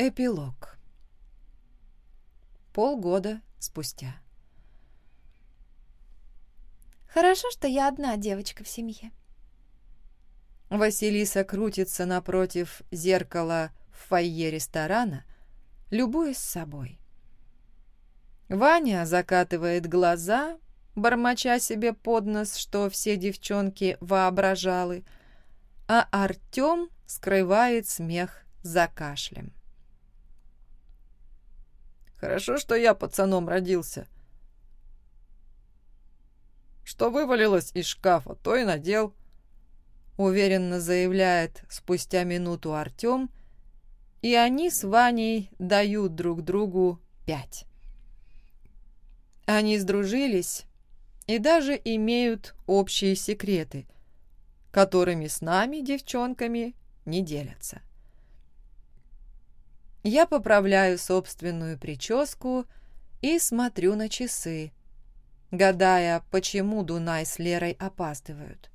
Эпилог. Полгода спустя. Хорошо, что я одна девочка в семье. Василиса крутится напротив зеркала в фойе ресторана, любуясь собой. Ваня закатывает глаза, бормоча себе под нос, что все девчонки воображалы, а Артем скрывает смех за кашлем. «Хорошо, что я пацаном родился. Что вывалилось из шкафа, то и надел», — уверенно заявляет спустя минуту Артем, и они с Ваней дают друг другу пять. Они сдружились и даже имеют общие секреты, которыми с нами, девчонками, не делятся. Я поправляю собственную прическу и смотрю на часы, гадая, почему Дунай с Лерой опаздывают.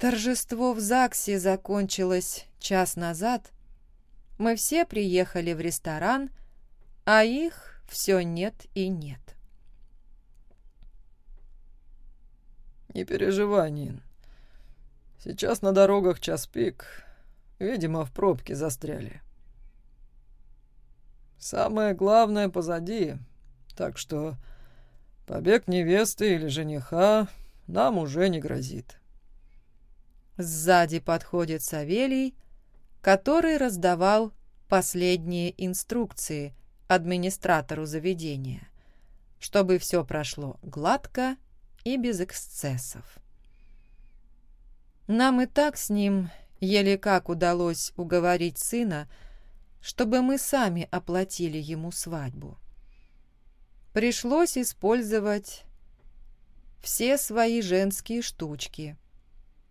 Торжество в ЗАГСе закончилось час назад. Мы все приехали в ресторан, а их все нет и нет. «Не переживай, Нин. Сейчас на дорогах час пик. Видимо, в пробке застряли. Самое главное позади, так что побег невесты или жениха нам уже не грозит». Сзади подходит Савелий, который раздавал последние инструкции администратору заведения, чтобы все прошло гладко и без эксцессов. Нам и так с ним еле как удалось уговорить сына, чтобы мы сами оплатили ему свадьбу. Пришлось использовать все свои женские штучки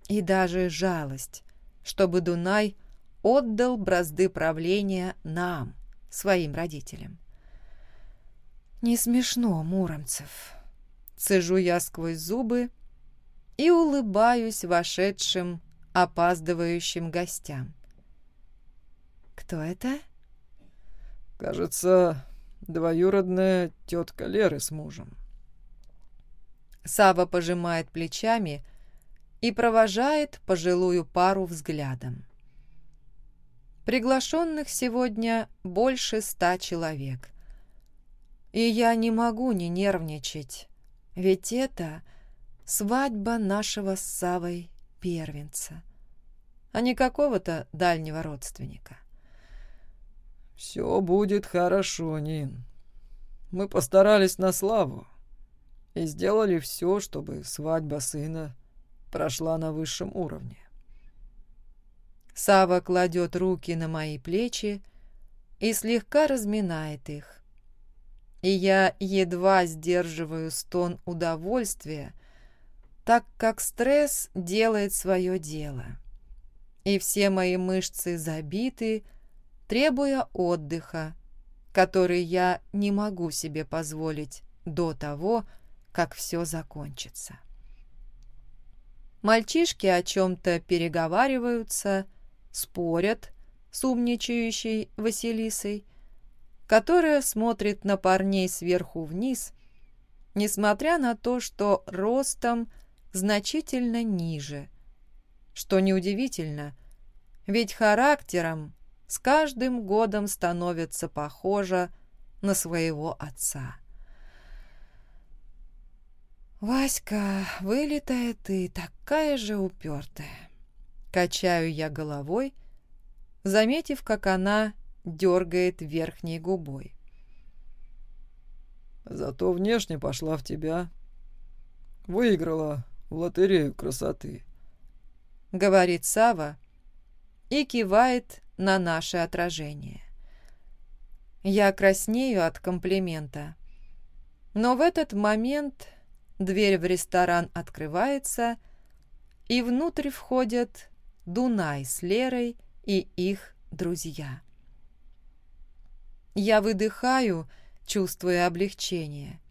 и даже жалость, чтобы Дунай отдал бразды правления нам, своим родителям. Не смешно, Муромцев. Цежу я сквозь зубы и улыбаюсь вошедшим, опаздывающим гостям. «Кто это?» «Кажется, двоюродная тетка Леры с мужем». Сава пожимает плечами и провожает пожилую пару взглядом. Приглашенных сегодня больше ста человек. И я не могу не нервничать, ведь это свадьба нашего с Савой первенца, а не какого-то дальнего родственника. «Все будет хорошо, Нин. Мы постарались на славу и сделали все, чтобы свадьба сына прошла на высшем уровне». Сава кладет руки на мои плечи и слегка разминает их и я едва сдерживаю стон удовольствия, так как стресс делает свое дело, и все мои мышцы забиты, требуя отдыха, который я не могу себе позволить до того, как все закончится. Мальчишки о чем-то переговариваются, спорят с умничающей Василисой, которая смотрит на парней сверху вниз, несмотря на то, что ростом значительно ниже. Что неудивительно, ведь характером с каждым годом становится похожа на своего отца. «Васька, вылитая ты, такая же упертая!» Качаю я головой, заметив, как она дергает верхней губой. Зато внешне пошла в тебя. Выиграла в лотерею красоты. Говорит Сава и кивает на наше отражение. Я краснею от комплимента. Но в этот момент дверь в ресторан открывается, и внутрь входят Дунай с Лерой и их друзья. Я выдыхаю, чувствуя облегчение.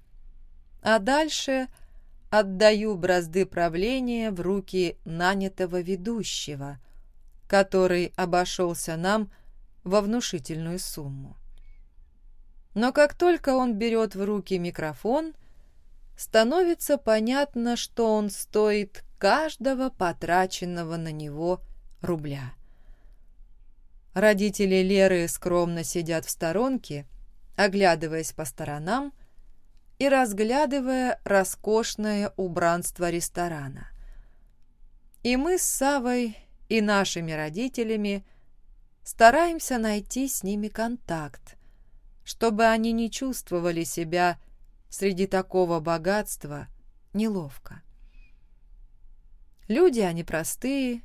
А дальше отдаю бразды правления в руки нанятого ведущего, который обошелся нам во внушительную сумму. Но как только он берет в руки микрофон, становится понятно, что он стоит каждого потраченного на него рубля. Родители Леры скромно сидят в сторонке, оглядываясь по сторонам и разглядывая роскошное убранство ресторана. И мы с Савой и нашими родителями стараемся найти с ними контакт, чтобы они не чувствовали себя среди такого богатства неловко. Люди они простые,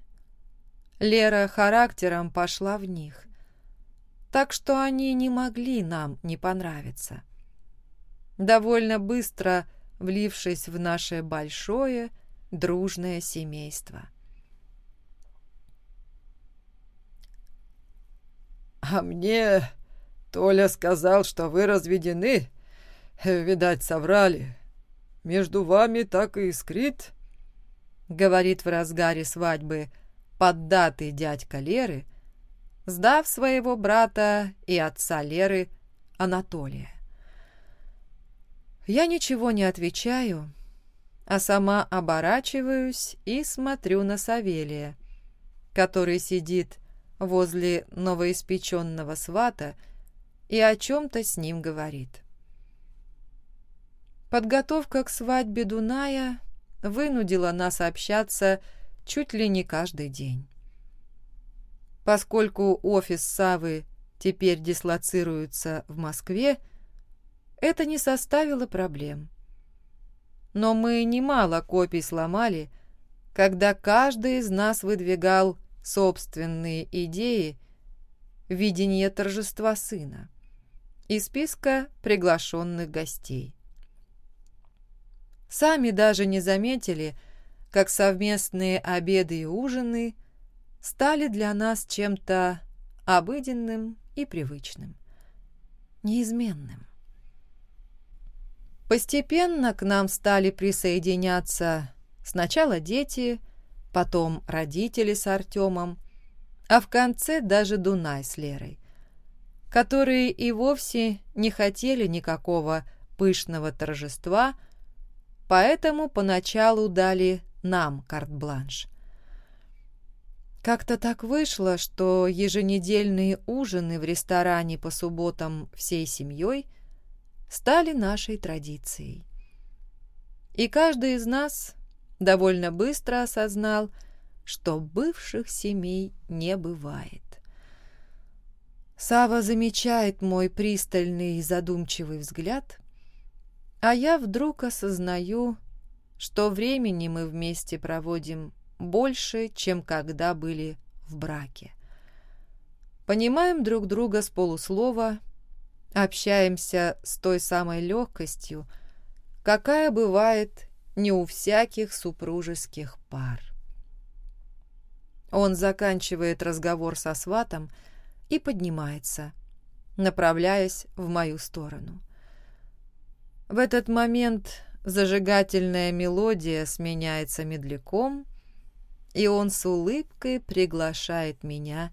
Лера характером пошла в них, так что они не могли нам не понравиться. Довольно быстро влившись в наше большое, дружное семейство. «А мне Толя сказал, что вы разведены. Видать, соврали. Между вами так и искрит», — говорит в разгаре свадьбы поддатый дядька Леры, сдав своего брата и отца Леры Анатолия. Я ничего не отвечаю, а сама оборачиваюсь и смотрю на Савелия, который сидит возле новоиспеченного свата и о чем-то с ним говорит. Подготовка к свадьбе Дуная вынудила нас общаться чуть ли не каждый день. Поскольку офис Савы теперь дислоцируется в Москве, это не составило проблем. Но мы немало копий сломали, когда каждый из нас выдвигал собственные идеи видения торжества сына и списка приглашенных гостей. Сами даже не заметили, как совместные обеды и ужины стали для нас чем-то обыденным и привычным, неизменным. Постепенно к нам стали присоединяться сначала дети, потом родители с Артемом, а в конце даже Дунай с Лерой, которые и вовсе не хотели никакого пышного торжества, поэтому поначалу дали нам карт-бланш. Как-то так вышло, что еженедельные ужины в ресторане по субботам всей семьей стали нашей традицией. И каждый из нас довольно быстро осознал, что бывших семей не бывает. Сава замечает мой пристальный и задумчивый взгляд, а я вдруг осознаю, что времени мы вместе проводим больше, чем когда были в браке. Понимаем друг друга с полуслова, общаемся с той самой легкостью, какая бывает не у всяких супружеских пар. Он заканчивает разговор со сватом и поднимается, направляясь в мою сторону. В этот момент зажигательная мелодия сменяется медляком, и он с улыбкой приглашает меня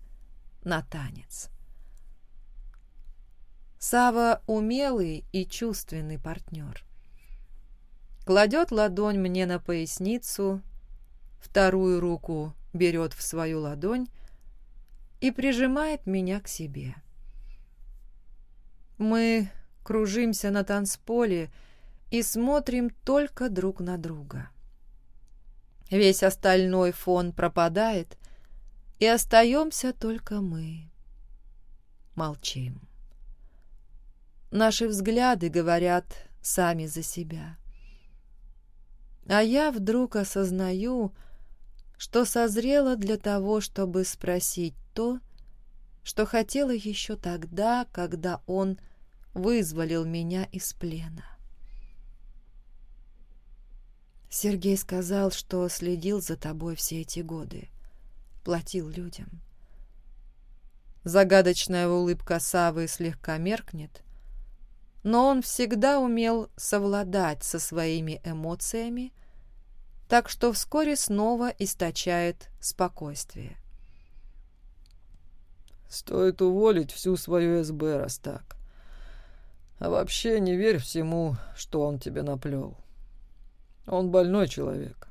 на танец. Сава умелый и чувственный партнер. Кладет ладонь мне на поясницу, вторую руку берет в свою ладонь и прижимает меня к себе. Мы кружимся на танцполе и смотрим только друг на друга. Весь остальной фон пропадает, и остаемся только мы. Молчим. Наши взгляды говорят сами за себя. А я вдруг осознаю, что созрела для того, чтобы спросить то, что хотела еще тогда, когда он вызволил меня из плена. Сергей сказал, что следил за тобой все эти годы, платил людям. Загадочная улыбка Савы слегка меркнет, но он всегда умел совладать со своими эмоциями, так что вскоре снова источает спокойствие. Стоит уволить всю свою СБ, раз так. А вообще не верь всему, что он тебе наплел. Он больной человек.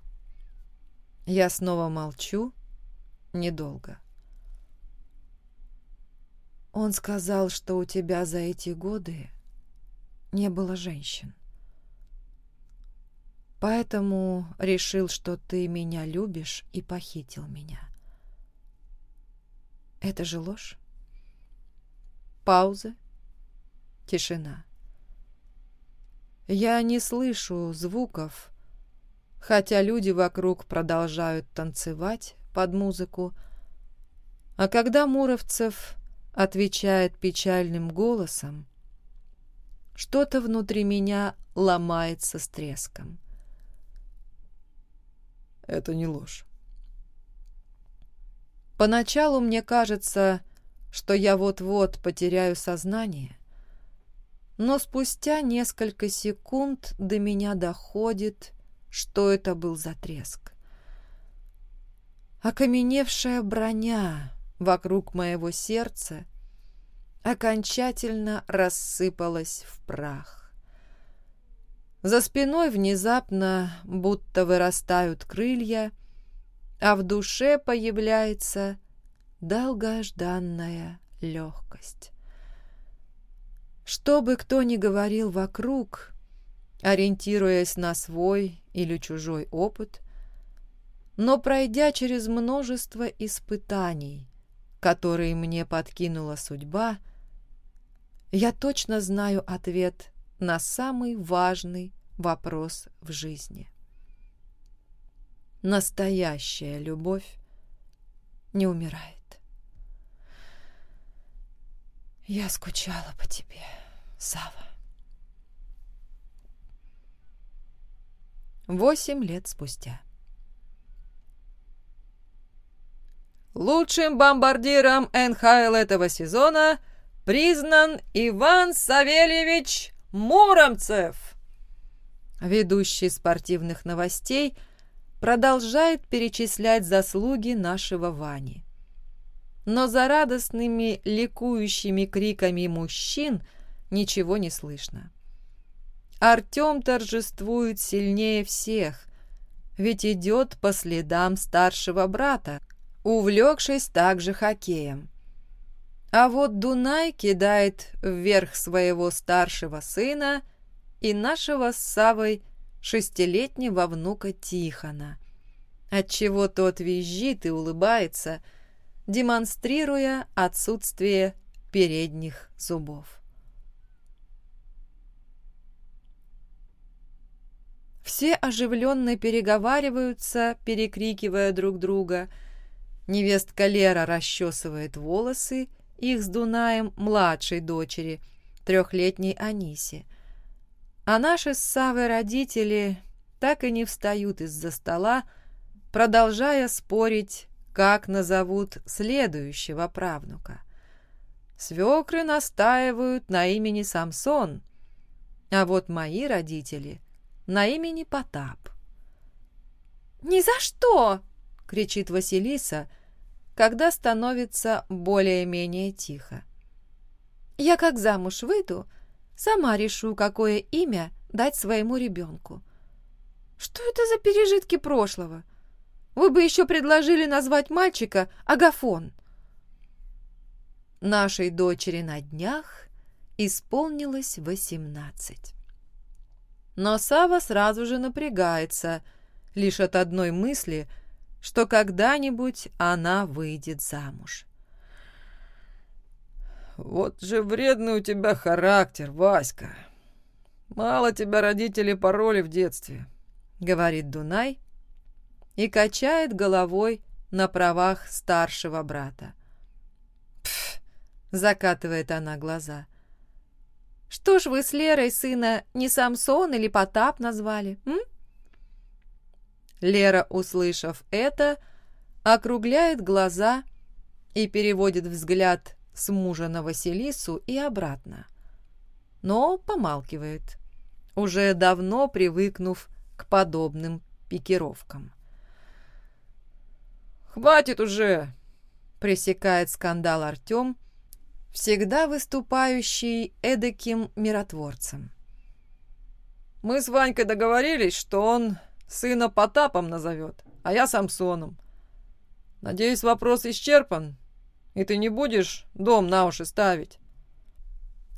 Я снова молчу. Недолго. Он сказал, что у тебя за эти годы не было женщин. Поэтому решил, что ты меня любишь и похитил меня. Это же ложь. Пауза. Тишина. Я не слышу звуков, хотя люди вокруг продолжают танцевать под музыку. А когда Муровцев отвечает печальным голосом, что-то внутри меня ломается с треском. Это не ложь. Поначалу мне кажется, что я вот-вот потеряю сознание, но спустя несколько секунд до меня доходит, что это был за треск. Окаменевшая броня вокруг моего сердца окончательно рассыпалась в прах. За спиной внезапно будто вырастают крылья, а в душе появляется долгожданная легкость. Что бы кто ни говорил вокруг, ориентируясь на свой или чужой опыт, но пройдя через множество испытаний, которые мне подкинула судьба, я точно знаю ответ на самый важный вопрос в жизни. Настоящая любовь не умирает. Я скучала по тебе, Сава. Восемь лет спустя. Лучшим бомбардиром НХЛ этого сезона признан Иван Савельевич Муромцев. Ведущий спортивных новостей продолжает перечислять заслуги нашего Вани. Но за радостными, ликующими криками мужчин ничего не слышно. Артем торжествует сильнее всех, ведь идет по следам старшего брата, увлекшись также хоккеем. А вот Дунай кидает вверх своего старшего сына и нашего с Савой шестилетнего внука Тихона, отчего тот визжит и улыбается, демонстрируя отсутствие передних зубов. Все оживленно переговариваются, перекрикивая друг друга – Невестка Лера расчесывает волосы их с Дунаем младшей дочери, трехлетней Анисе. А наши с Савой родители так и не встают из-за стола, продолжая спорить, как назовут следующего правнука. Свекры настаивают на имени Самсон, а вот мои родители — на имени Потап. «Ни за что!» — кричит Василиса — когда становится более-менее тихо. «Я как замуж выйду, сама решу, какое имя дать своему ребенку. Что это за пережитки прошлого? Вы бы еще предложили назвать мальчика Агафон». Нашей дочери на днях исполнилось восемнадцать. Но Сава сразу же напрягается, лишь от одной мысли – что когда-нибудь она выйдет замуж. «Вот же вредный у тебя характер, Васька. Мало тебя родители пороли в детстве», — говорит Дунай и качает головой на правах старшего брата. «Пф!» — закатывает она глаза. «Что ж вы с Лерой сына не Самсон или Потап назвали, м?» Лера, услышав это, округляет глаза и переводит взгляд с мужа на Василису и обратно. Но помалкивает, уже давно привыкнув к подобным пикировкам. «Хватит уже! пресекает скандал Артем, всегда выступающий эдаким миротворцем. «Мы с Ванькой договорились, что он сына Потапом назовет, а я Самсоном. Надеюсь, вопрос исчерпан, и ты не будешь дом на уши ставить».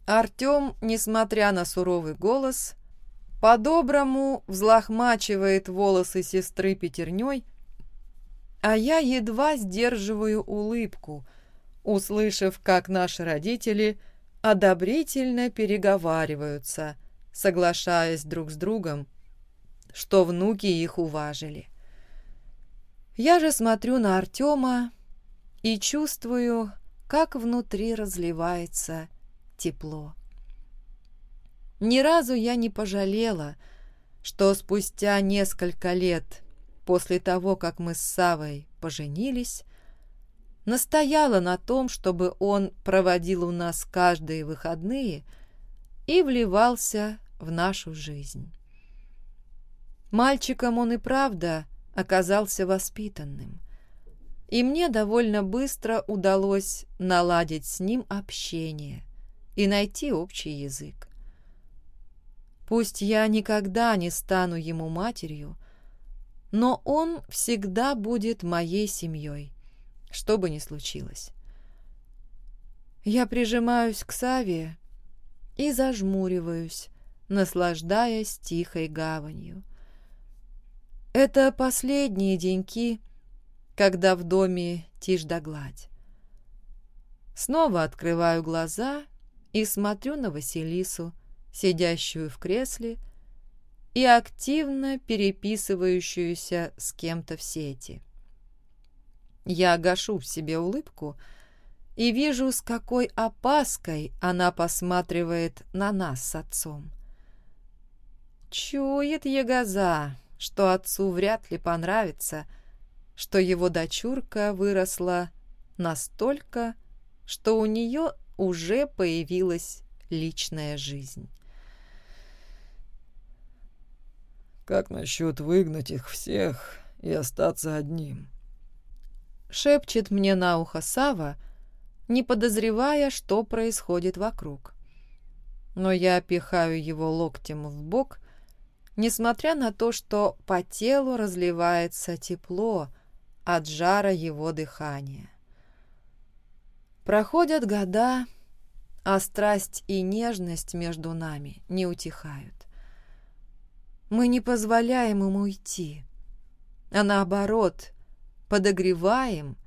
Артем, несмотря на суровый голос, по-доброму взлохмачивает волосы сестры пятерней, а я едва сдерживаю улыбку, услышав, как наши родители одобрительно переговариваются, соглашаясь друг с другом, что внуки их уважили. Я же смотрю на Артема и чувствую, как внутри разливается тепло. Ни разу я не пожалела, что спустя несколько лет после того, как мы с Савой поженились, настояла на том, чтобы он проводил у нас каждые выходные и вливался в нашу жизнь. Мальчиком он и правда оказался воспитанным, и мне довольно быстро удалось наладить с ним общение и найти общий язык. Пусть я никогда не стану ему матерью, но он всегда будет моей семьей, что бы ни случилось. Я прижимаюсь к Саве и зажмуриваюсь, наслаждаясь тихой гаванью. Это последние деньки, когда в доме тишь да гладь. Снова открываю глаза и смотрю на Василису, сидящую в кресле, и активно переписывающуюся с кем-то в сети. Я гашу в себе улыбку и вижу, с какой опаской она посматривает на нас с отцом. Чует Ягоза, что отцу вряд ли понравится, что его дочурка выросла настолько, что у нее уже появилась личная жизнь. Как насчет выгнать их всех и остаться одним? Шепчет мне на ухо Сава, не подозревая, что происходит вокруг. Но я пихаю его локтем в бок, несмотря на то, что по телу разливается тепло от жара его дыхания. Проходят года, а страсть и нежность между нами не утихают. Мы не позволяем ему уйти, а наоборот, подогреваем,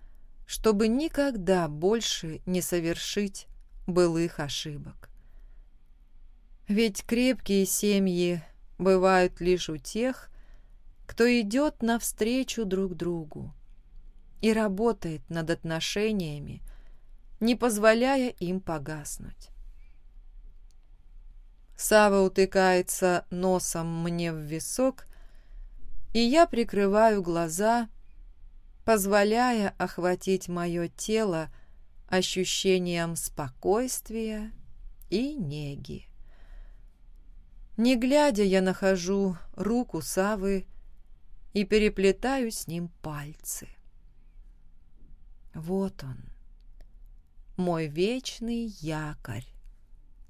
чтобы никогда больше не совершить былых ошибок. Ведь крепкие семьи бывают лишь у тех, кто идет навстречу друг другу и работает над отношениями, не позволяя им погаснуть. Сава утыкается носом мне в висок, и я прикрываю глаза, позволяя охватить мое тело ощущением спокойствия и неги. Не глядя, я нахожу руку Савы и переплетаю с ним пальцы. Вот он, мой вечный якорь,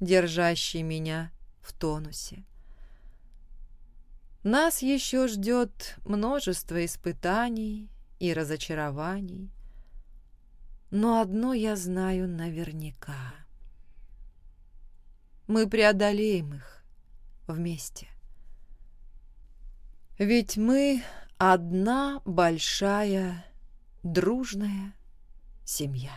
держащий меня в тонусе. Нас еще ждет множество испытаний и разочарований, но одно я знаю наверняка. Мы преодолеем их вместе. Ведь мы одна большая дружная семья.